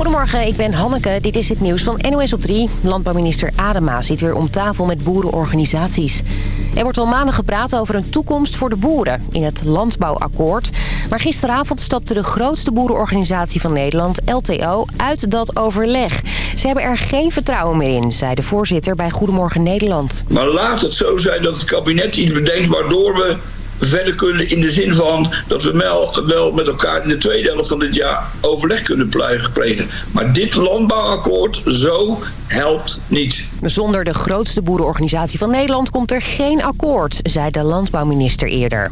Goedemorgen, ik ben Hanneke. Dit is het nieuws van NOS op 3. Landbouwminister Adema zit weer om tafel met boerenorganisaties. Er wordt al maanden gepraat over een toekomst voor de boeren in het landbouwakkoord. Maar gisteravond stapte de grootste boerenorganisatie van Nederland, LTO, uit dat overleg. Ze hebben er geen vertrouwen meer in, zei de voorzitter bij Goedemorgen Nederland. Maar laat het zo zijn dat het kabinet iets bedenkt waardoor we verder kunnen in de zin van dat we wel, wel met elkaar in de tweede helft van dit jaar overleg kunnen plegen. Maar dit landbouwakkoord zo helpt niet. Zonder de grootste boerenorganisatie van Nederland komt er geen akkoord, zei de landbouwminister eerder.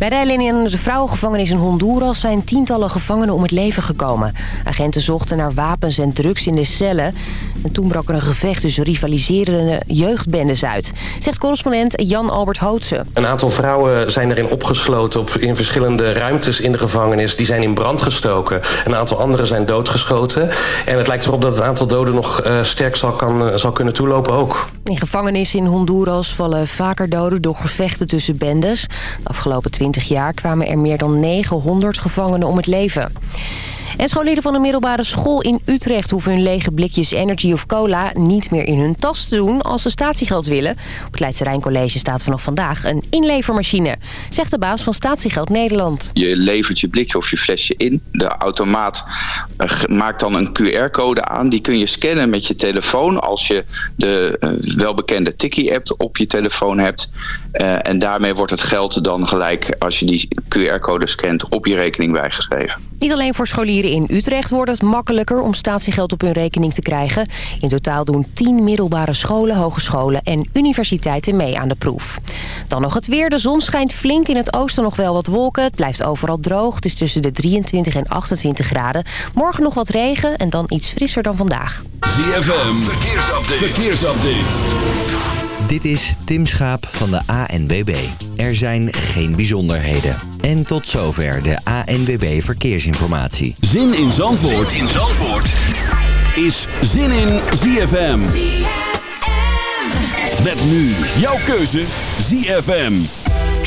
Bij rijlen in de vrouwengevangenis in Honduras zijn tientallen gevangenen om het leven gekomen. Agenten zochten naar wapens en drugs in de cellen. En toen brak er een gevecht tussen rivaliserende jeugdbendes uit. Zegt correspondent Jan-Albert Hootse. Een aantal vrouwen zijn erin opgesloten op, in verschillende ruimtes in de gevangenis. Die zijn in brand gestoken. Een aantal anderen zijn doodgeschoten. En het lijkt erop dat het aantal doden nog uh, sterk zal, kan, uh, zal kunnen toelopen ook. In gevangenissen in Honduras vallen vaker doden door gevechten tussen bendes. De afgelopen 20 jaar kwamen er meer dan 900 gevangenen om het leven. En scholieren van een middelbare school in Utrecht... hoeven hun lege blikjes energy of cola niet meer in hun tas te doen... als ze statiegeld willen. Op het Leidse Rijncollege staat vanaf vandaag een inlevermachine... zegt de baas van Statiegeld Nederland. Je levert je blikje of je flesje in. De automaat uh, maakt dan een QR-code aan. Die kun je scannen met je telefoon... als je de uh, welbekende Tikkie-app op je telefoon hebt. Uh, en daarmee wordt het geld dan gelijk... als je die QR-code scant op je rekening bijgeschreven. Niet alleen voor scholieren in Utrecht wordt het makkelijker om statiegeld op hun rekening te krijgen. In totaal doen 10 middelbare scholen, hogescholen en universiteiten mee aan de proef. Dan nog het weer. De zon schijnt flink in het oosten nog wel wat wolken. Het blijft overal droog. Het is tussen de 23 en 28 graden. Morgen nog wat regen en dan iets frisser dan vandaag. ZFM, verkeersupdate. verkeersupdate. Dit is Tim Schaap van de ANWB. Er zijn geen bijzonderheden. En tot zover de ANWB Verkeersinformatie. Zin in Zandvoort, zin in Zandvoort. is Zin in ZFM. ZFM. Met nu jouw keuze ZFM.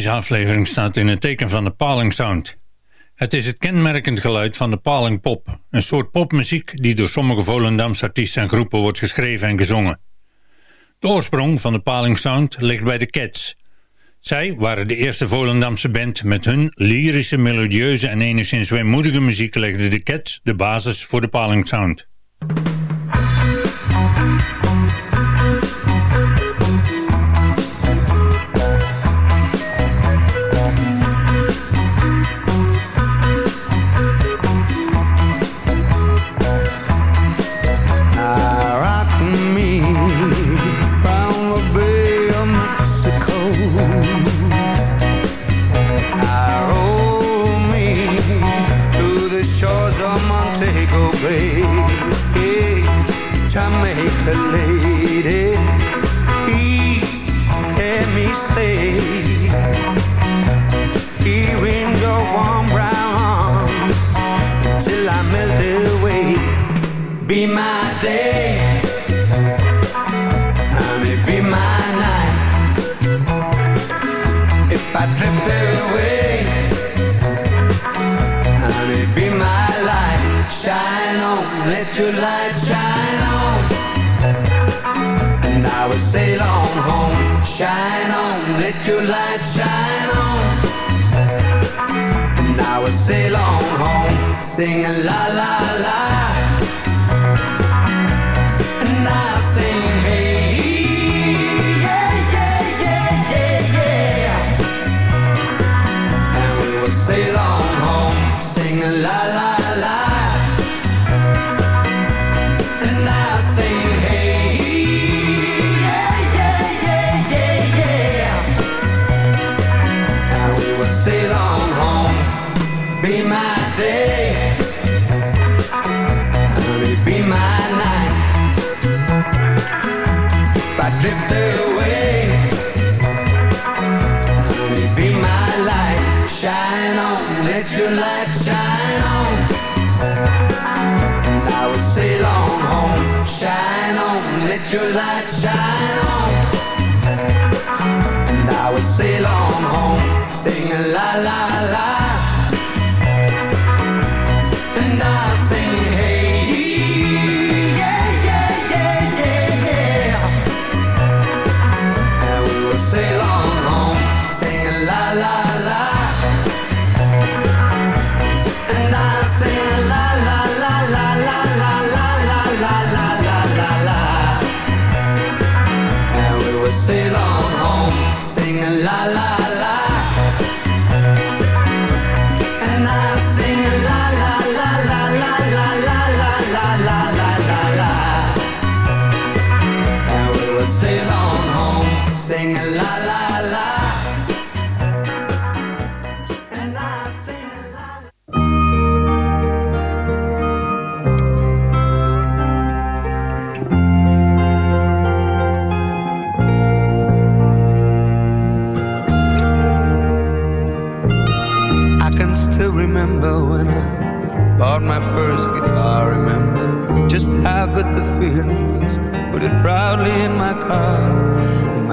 Deze aflevering staat in het teken van de Paling Sound. Het is het kenmerkend geluid van de Paling Pop, een soort popmuziek die door sommige Volendamse artiesten en groepen wordt geschreven en gezongen. De oorsprong van de Paling Sound ligt bij de Cats. Zij waren de eerste Volendamse band met hun lyrische, melodieuze en enigszins weemoedige muziek legde de Cats de basis voor de Paling Sound. Your light shine on? And I will sail on home. Shine on, let your light shine on. And I will sail on home. Singing la la la your lights. headed on home. Sing la la la.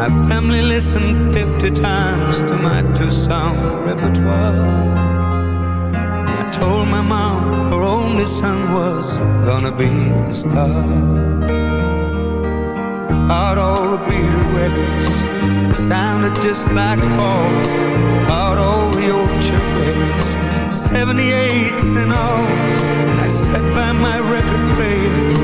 My family listened 50 times to my two song repertoire. I told my mom her only son was gonna be a star. Out all the Beatle records sounded just like Paul. Out all the old chip 78s and all. I sat by my record player,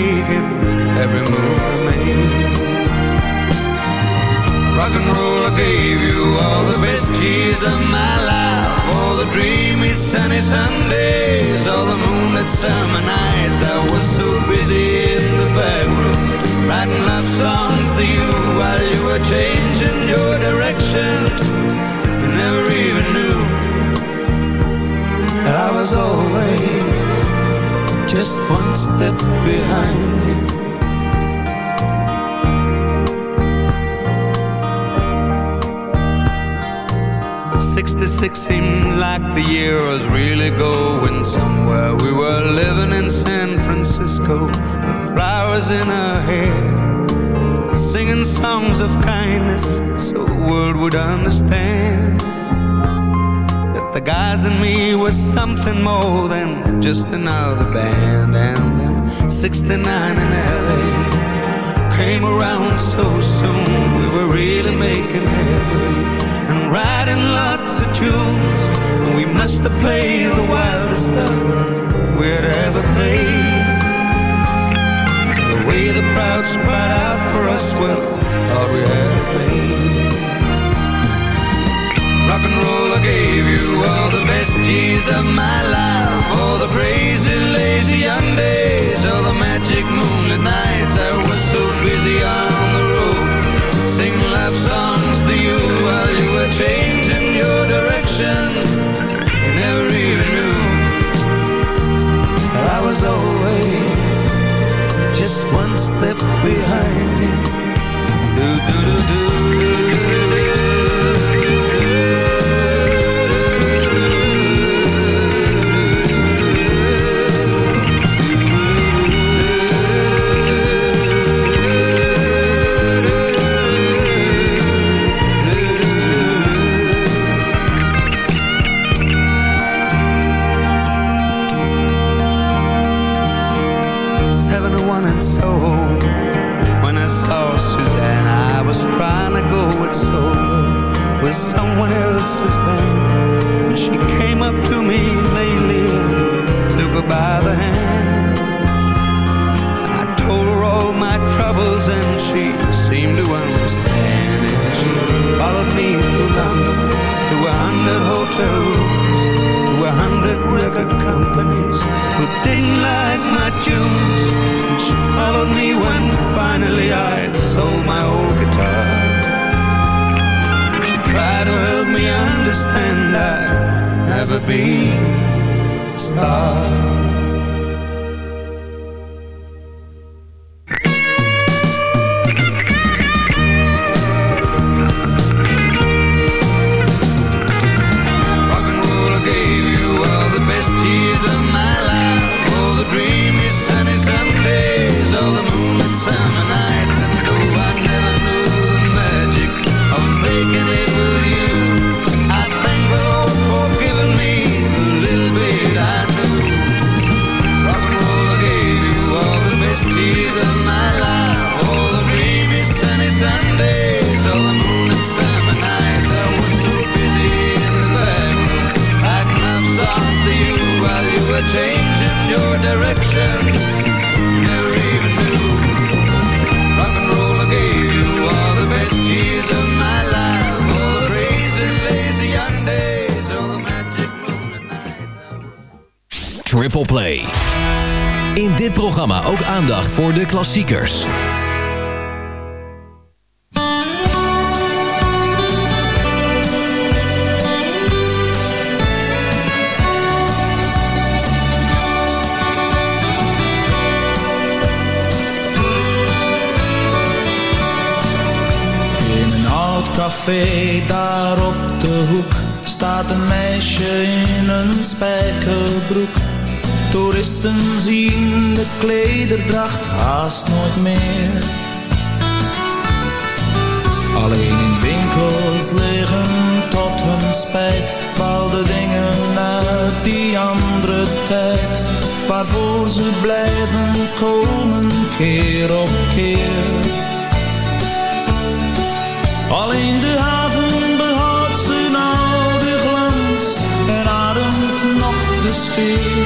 TV making every move they made. Rock and roll, I gave you all the best years of my life. All the dreamy sunny Sundays, all the moonlit summer nights. I was so busy in the back room, writing love songs to you while you were changing your direction. You never even knew that I was always just one step behind you. 66 seemed like the year was really going somewhere. We were living in San Francisco, the flowers in her hair, singing songs of kindness so the world would understand the guys and me was something more than just another band. And then 69 in LA came around so soon, we were really making headway and writing lots of tunes. We must have played the wildest stuff we'd ever played. The way the crowds cried out for us, well, thought we had played. Rock and roll, I gave you all the best years of my life, all the crazy, lazy young days, all the magic moonlit nights. I was so busy on the road, singing love songs to you while you were changing your direction. You never even knew I was always just one step behind you. Do do do do. with someone else's band. And she came up to me lately and took her by the hand. I told her all my troubles and she seemed to understand. And she followed me through London to a hundred hotels, to a hundred record companies who didn't like my tunes. And she followed me when finally I sold my own understand I've never been. A star Play. In dit programma ook aandacht voor de klassiekers. Zien de klederdracht haast nooit meer. Alleen in winkels liggen tot hun spijt bepaalde dingen uit die andere tijd. Waarvoor ze blijven komen keer op keer. Alleen de haven behoudt zijn oude glans en ademt nog de sfeer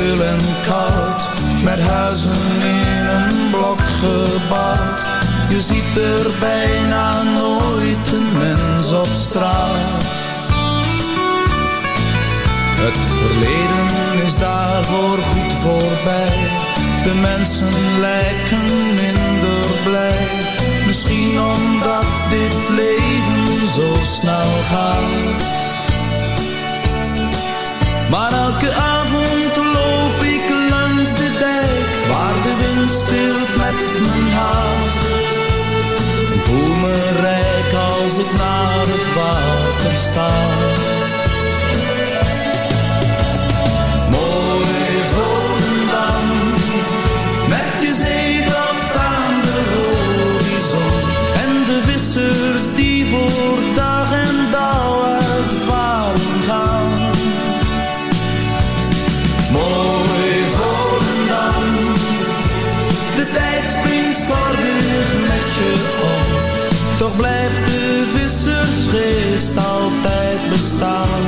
en koud, met huizen in een blok gebouwd. Je ziet er bijna nooit een mens op straat. Het verleden is daarvoor goed voorbij. De mensen lijken minder blij. Misschien omdat dit leven zo snel gaat. Maar elke mijn haar Voel me rijk als ik naar het water sta altijd bestaan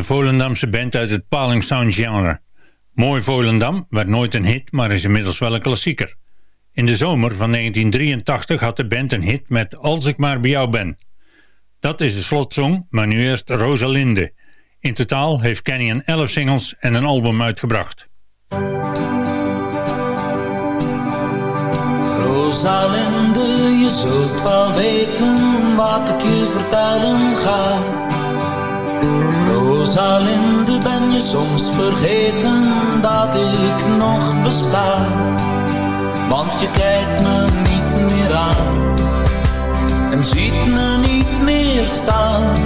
een Volendamse band uit het Paling Sound genre. Mooi Volendam werd nooit een hit, maar is inmiddels wel een klassieker. In de zomer van 1983 had de band een hit met Als ik maar bij jou ben. Dat is de slotsong, maar nu eerst Rosalinde. In totaal heeft Canyon 11 singles en een album uitgebracht. Rosalinde, je zult wel weten wat ik je vertellen ga. Rosalinde, ben je soms vergeten dat ik nog besta? Want je kijkt me niet meer aan en ziet me niet meer staan.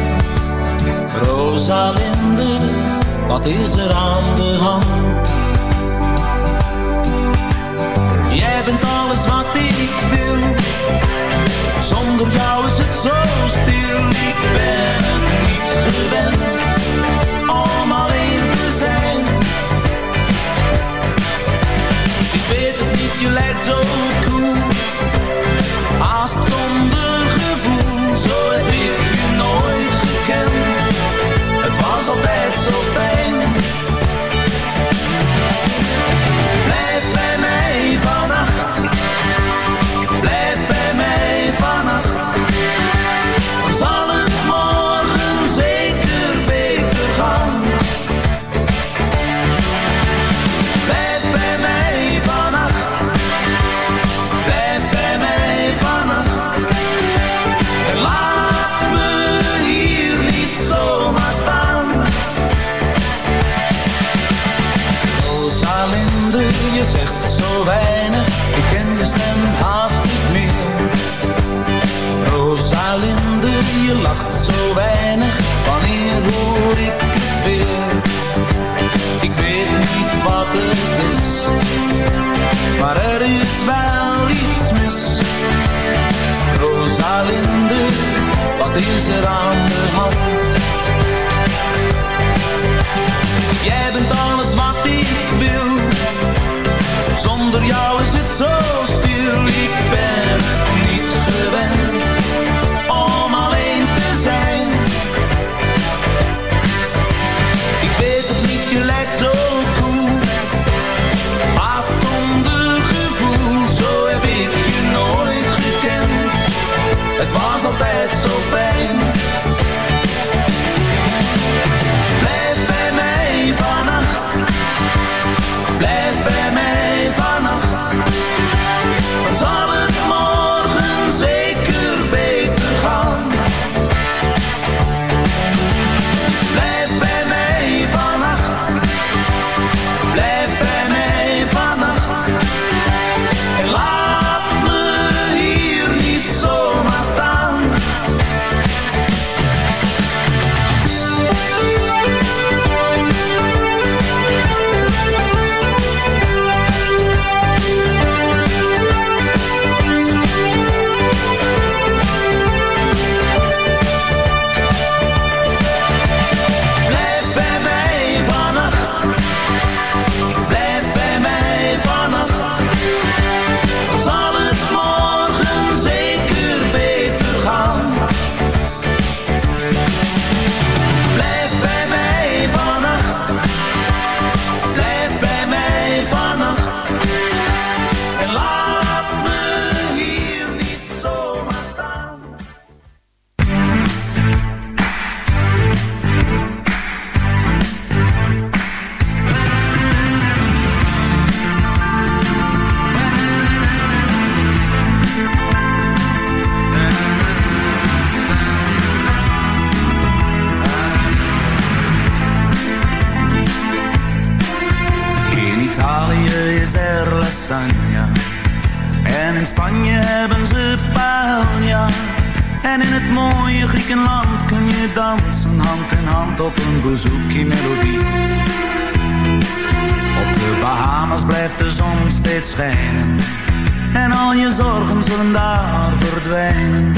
Rosalinde, wat is er aan de hand? Jij bent alles wat ik wil, zonder jou is het zo stil. Ik ben het niet gewend wat is er aan de hand? En in Spanje hebben ze paella. En in het mooie Griekenland kun je dansen hand in hand op een bouzouki melodie. Op de Bahamas blijft de zon steeds schijnen. En al je zorgen zullen daar verdwijnen.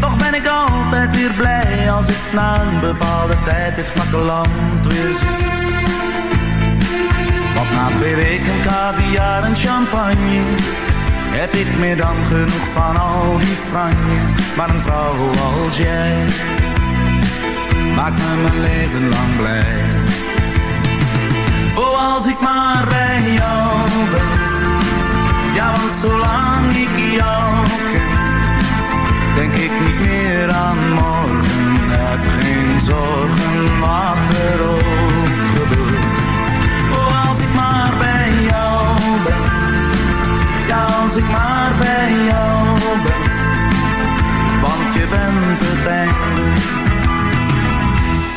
Toch ben ik altijd weer blij als ik na een bepaalde tijd dit vlakke land weer zie. Na twee weken caviar en champagne heb ik meer dan genoeg van al die franje. Maar een vrouw als jij maakt me mijn leven lang blij. Oh, als ik maar bij jou ben, ja, want zolang ik jou ken, denk ik niet meer aan morgen. Heb geen zorgen wat er ook als ik maar bij jou ben, want je bent het einde.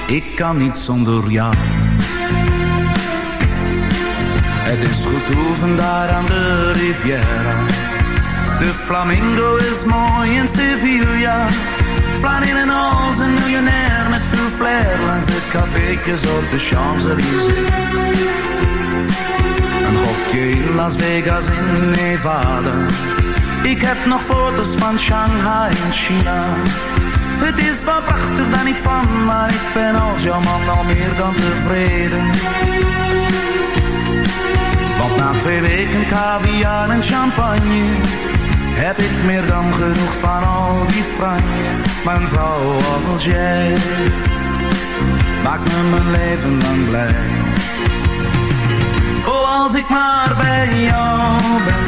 Ik kan niet zonder jou. Het is goed oefen daar aan de Riviera. De flamingo is mooi in Sevilla. En als een miljonair met veel flair langs de cafeetjes op de Champs-Élysées. Een hokje in Las Vegas in Nevada. Ik heb nog foto's van Shanghai in China. Het is wel prachtig, daar niet van, maar ik ben als jouw man al meer dan tevreden. Want na twee weken caviar en champagne heb ik meer dan genoeg van al die franje. Mijn vrouw als jij maakt me mijn leven lang blij. Als ik maar bij jou ben,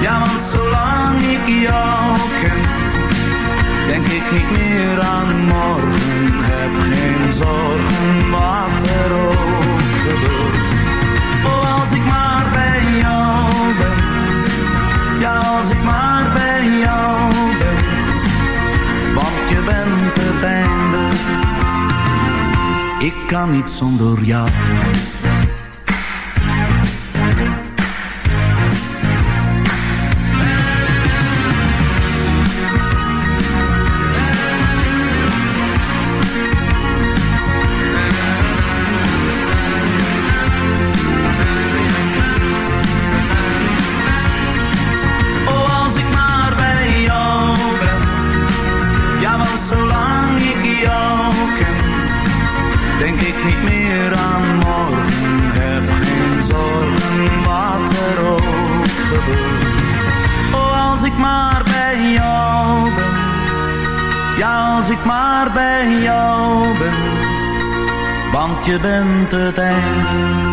ja, want zolang ik jou ken, denk ik niet meer aan morgen. Heb geen zorgen wat er ook gebeurt. Oh, als ik maar bij jou ben, ja, als ik maar bij jou ben, want je bent het einde. Ik kan niet zonder jou. Niet meer aan morgen. Heb geen zorgen wat er ook gebeurt. Oh, als ik maar bij jou ben. Ja, als ik maar bij jou ben. Want je bent het einde.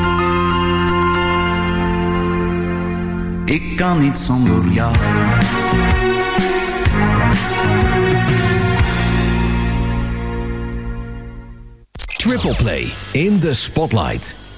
Ik kan niet zonder jou. Triple Play in the Spotlight.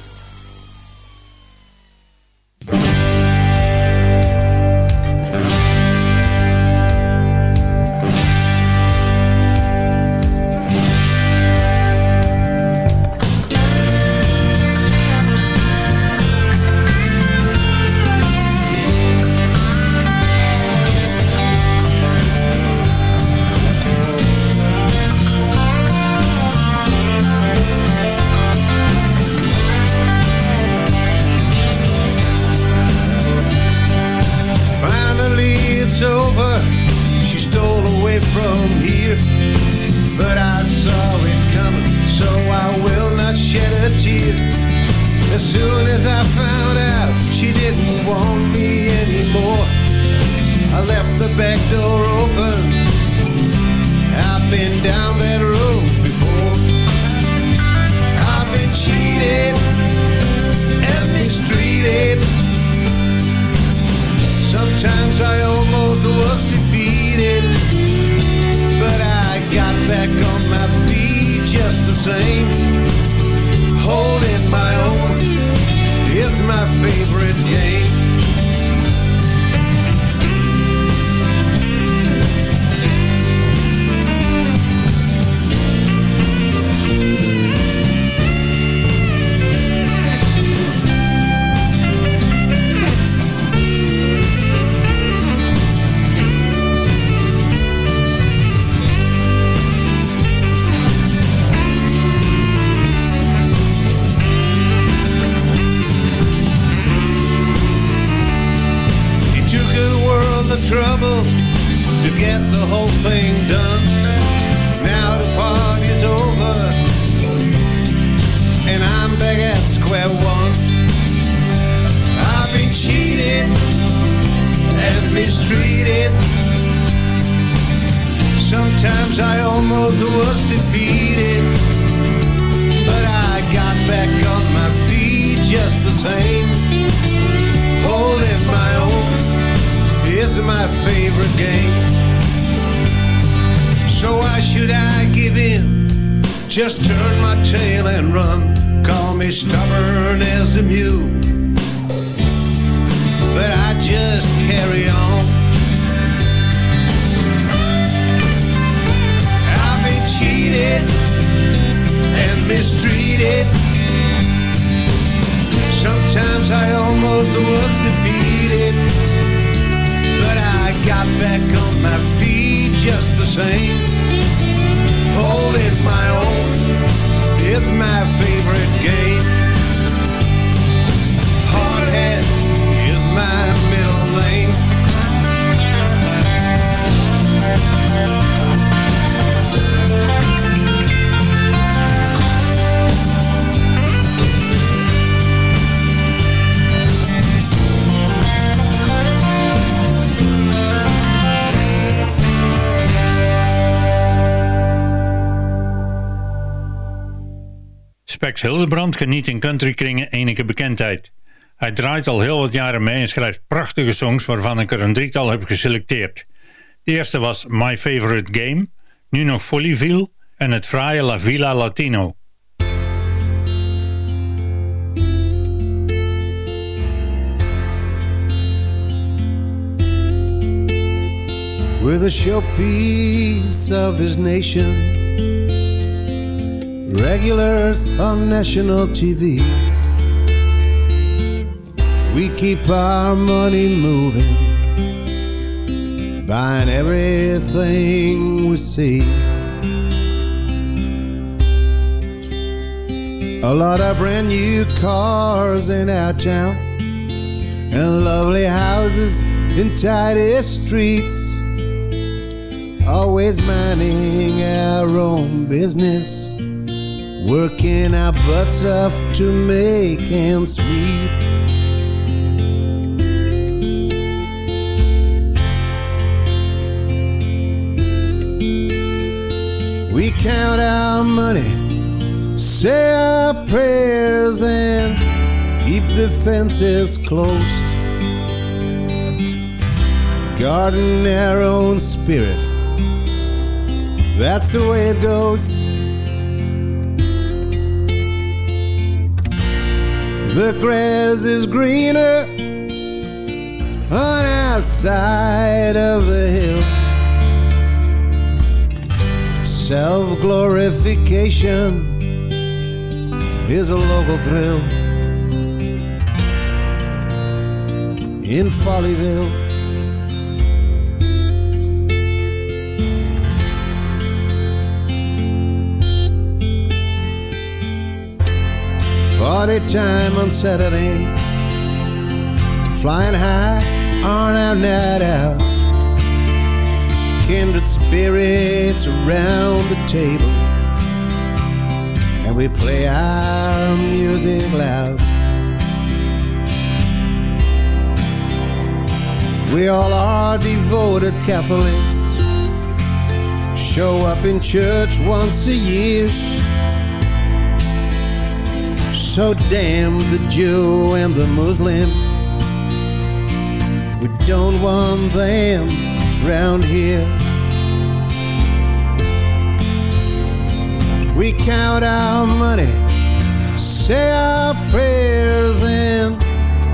mistreated. Sometimes I almost was defeated. But I got back on my feet just the same. Holding my own is my favorite game. So why should I give in? Just turn my tail and run. Call me stubborn as a mule but I just carry on. I've been cheated and mistreated. Sometimes I almost was defeated. But I got back on my feet just the same. Holding my own is my favorite game. Spex Hildebrand geniet in countrykringen enige bekendheid. Hij draait al heel wat jaren mee en schrijft prachtige songs waarvan ik er een drietal heb geselecteerd. De eerste was My Favorite Game, nu nog Follyville en het fraaie La Villa Latino. with a showpiece of his nation. Regulars on national TV. We keep our money moving, buying everything we see. A lot of brand new cars in our town, and lovely houses in tidy streets always minding our own business, working our butts off to make ends meet. Count our money, say our prayers, and keep the fences closed. Guarding our own spirit that's the way it goes. The grass is greener on our side of the hill. Self glorification is a local thrill in Follyville. Party time on Saturday. Flying high on our night out. Kindred spirits around the table. And we play our music loud. We all are devoted Catholics. Show up in church once a year. So damn the Jew and the Muslim. We don't want them round here. We count our money, say our prayers, and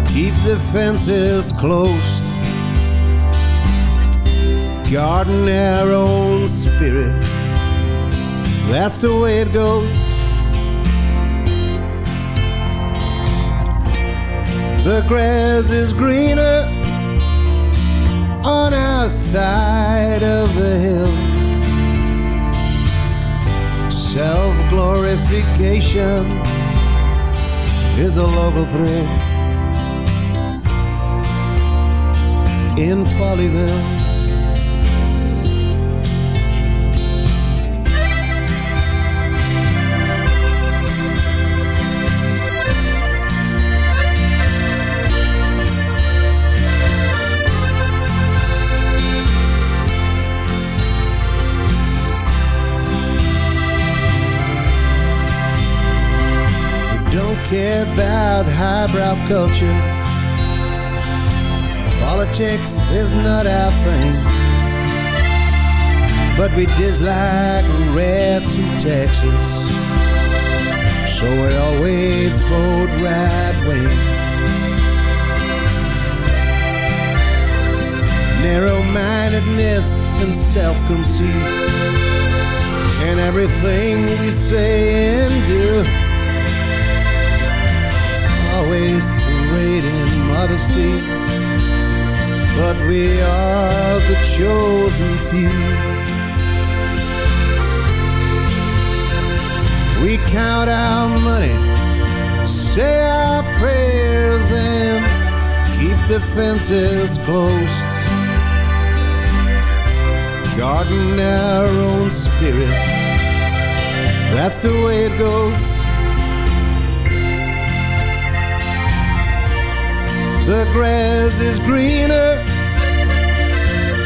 keep the fences closed. Guarding our own spirit. That's the way it goes. The grass is greener on our side of the hill. Self glorification is a local thrill in Follyville. About highbrow culture. Politics is not our thing. But we dislike rats in Texas. So we always vote right wing. Narrow mindedness and self conceit. And everything we say and do. Always parading modesty. But we are the chosen few. We count our money, say our prayers, and keep the fences closed. Guarding our own spirit, that's the way it goes. The grass is greener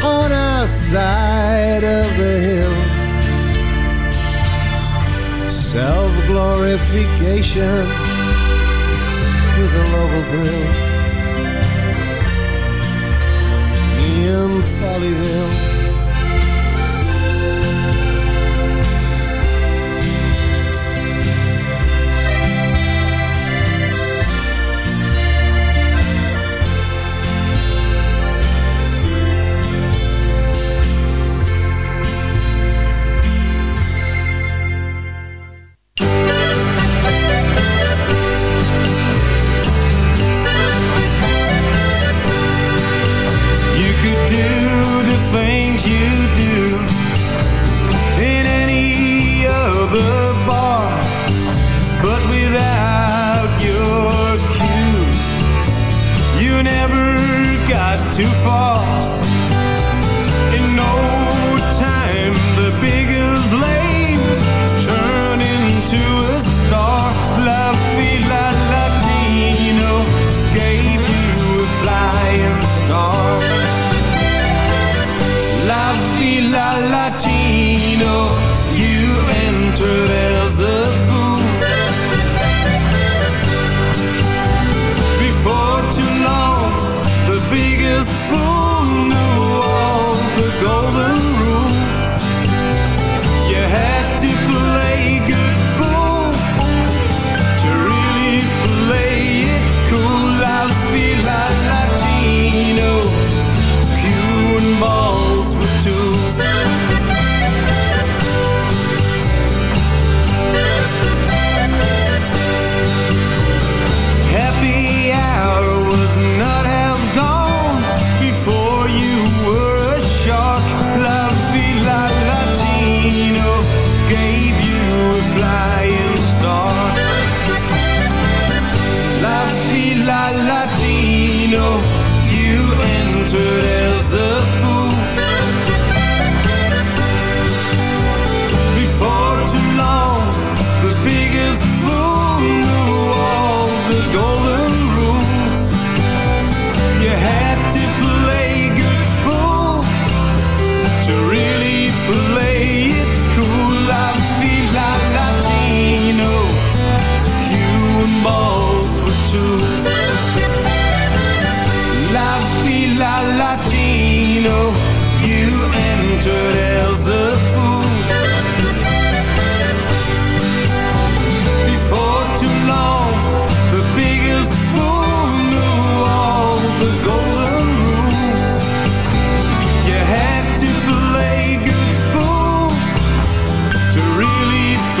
on our side of the hill. Self glorification is a local thrill in Follyville.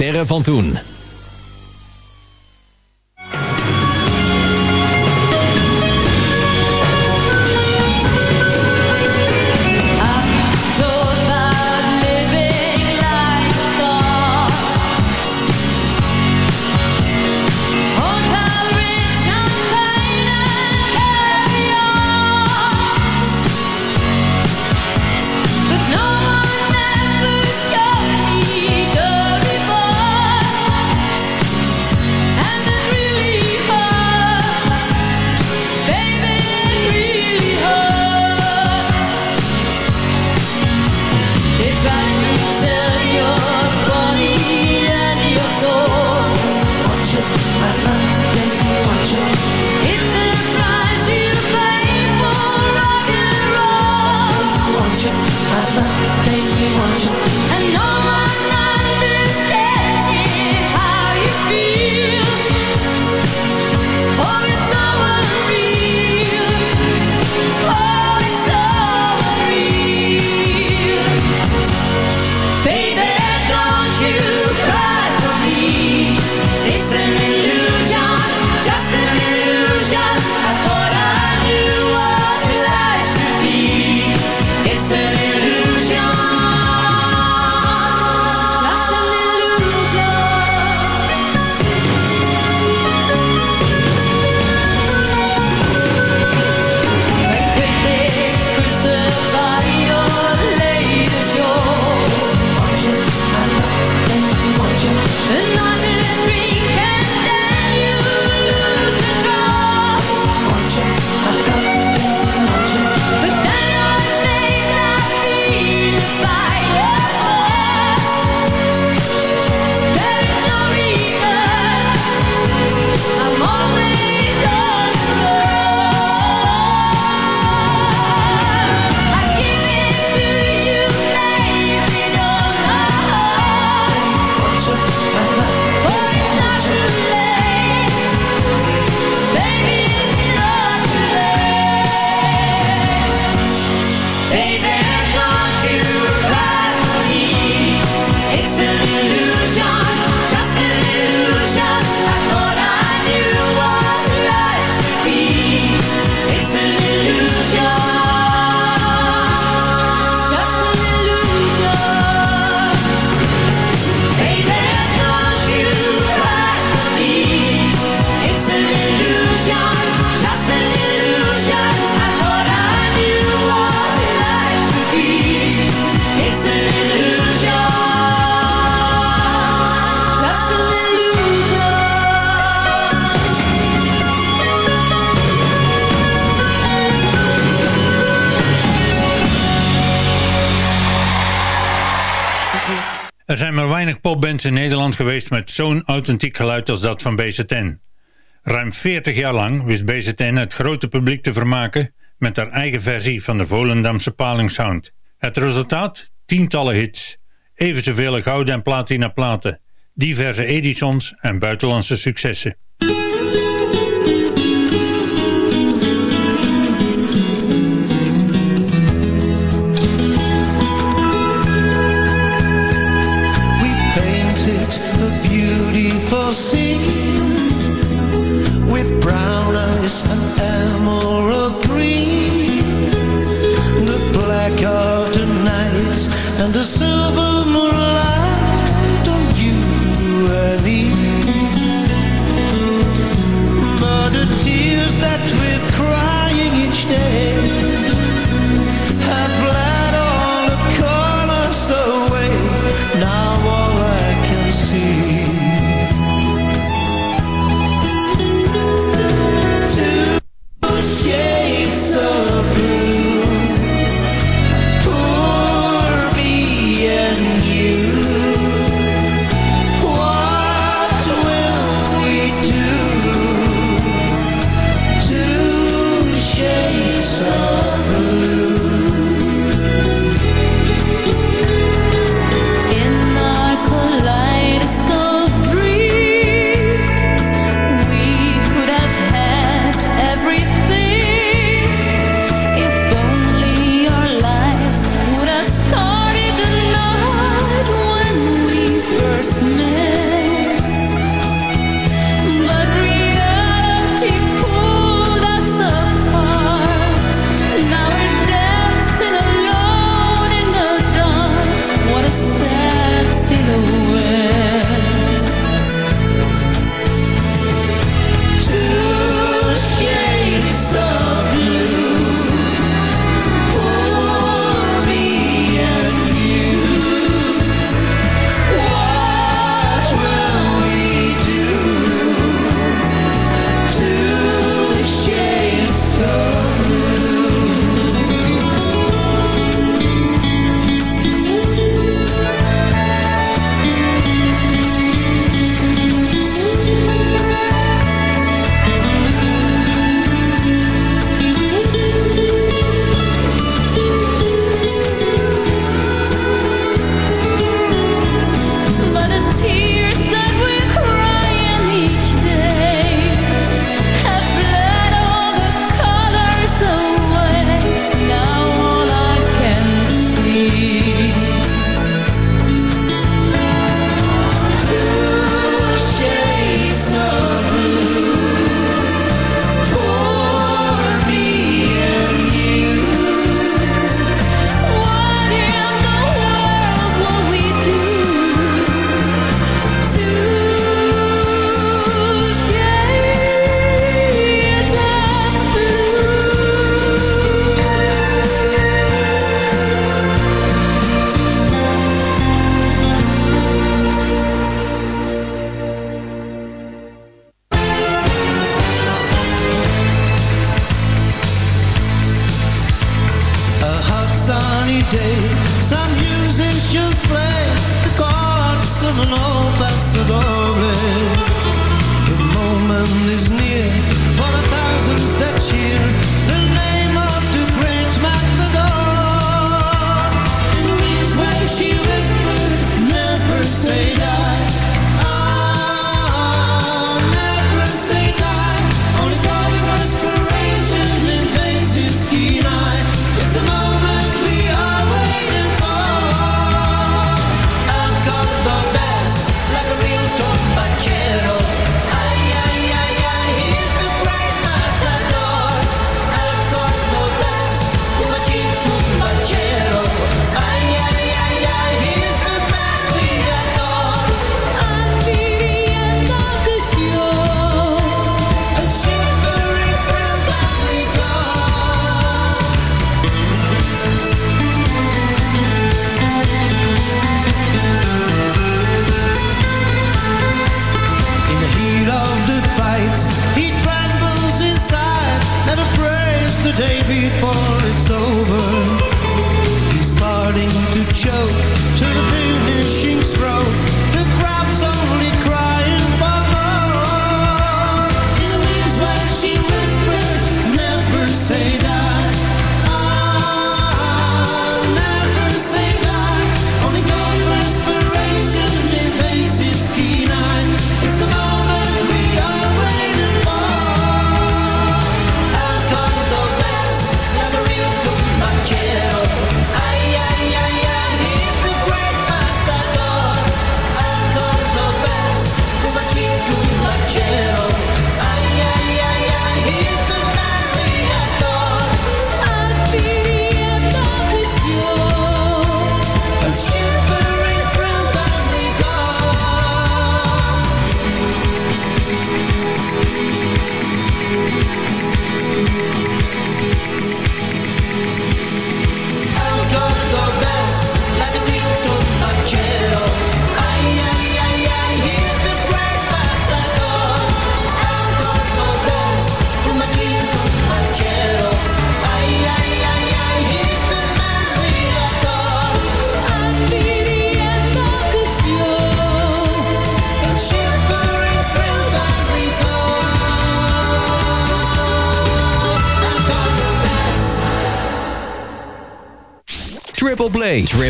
Sterren van toen. Popbands in Nederland geweest met zo'n authentiek geluid als dat van BZN. Ruim 40 jaar lang wist BZN het grote publiek te vermaken met haar eigen versie van de Volendamse palingsound. Het resultaat? Tientallen hits. Even zoveel gouden en platina platen. Diverse Edisons en buitenlandse successen. shall see with brown eyes and.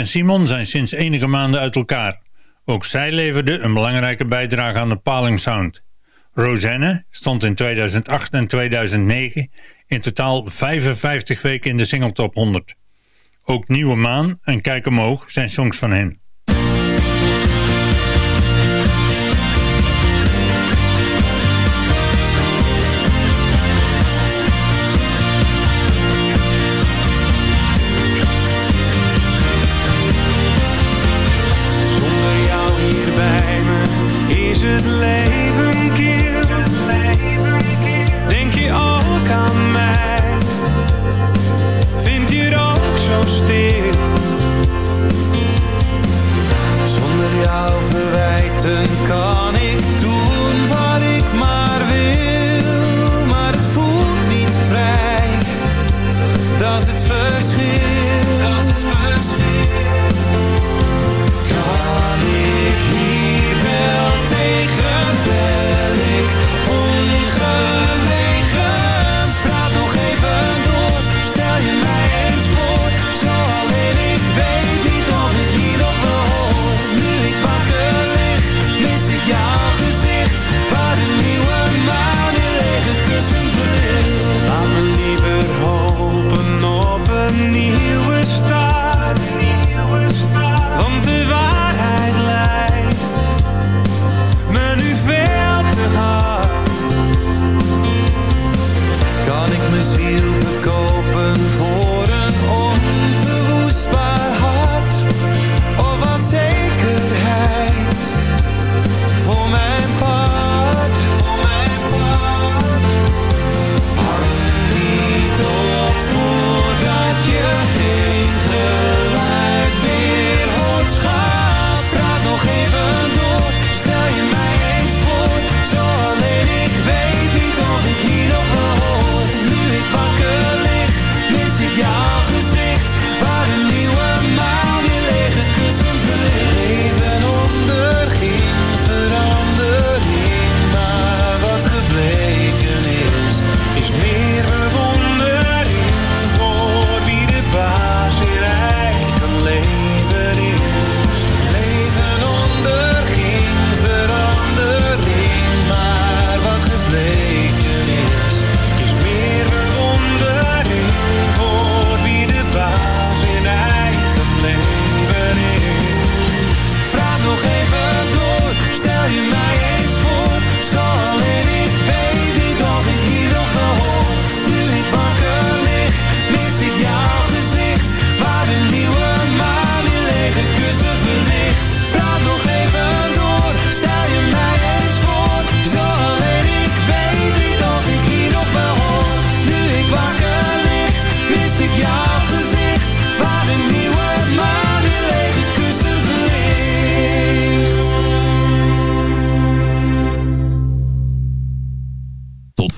en Simon zijn sinds enige maanden uit elkaar. Ook zij leverden een belangrijke bijdrage aan de Paling Sound. Rosanne stond in 2008 en 2009 in totaal 55 weken in de singletop 100. Ook Nieuwe Maan en Kijk Omhoog zijn songs van hen.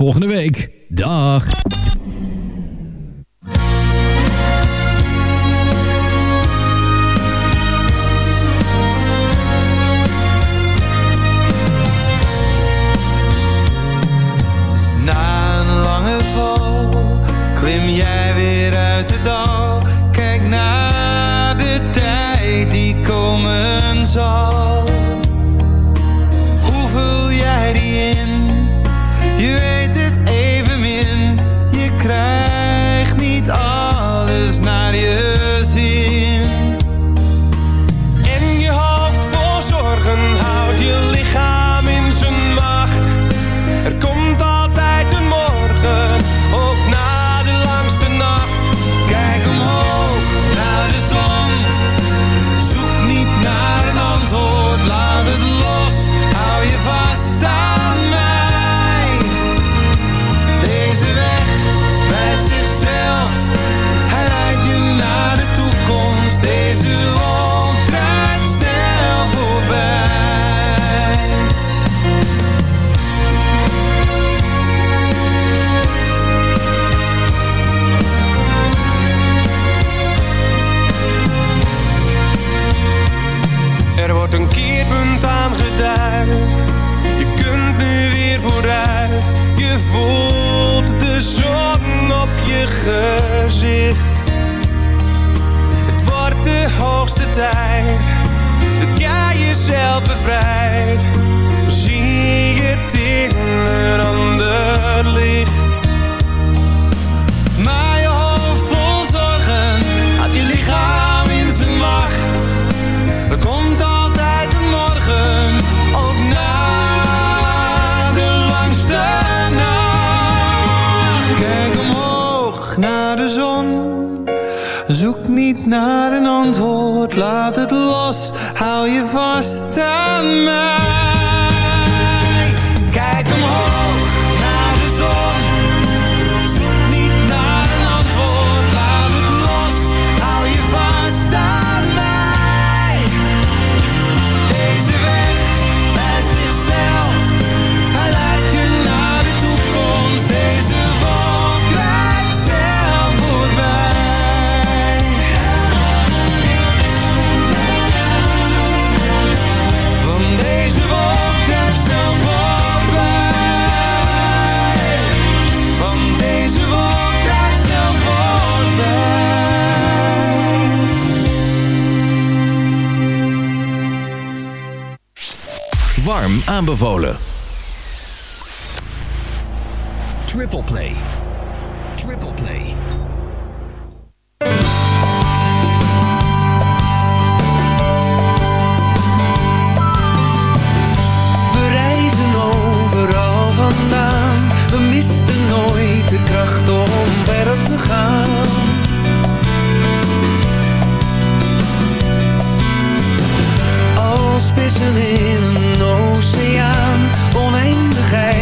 volgende week. Dag! tijd dat jij jezelf bevrijdt, zie je het in een ander licht. laat het los, hou je vast aan mij. aanbevolen. Triple Play. vissen in een oceaan oneindigheid.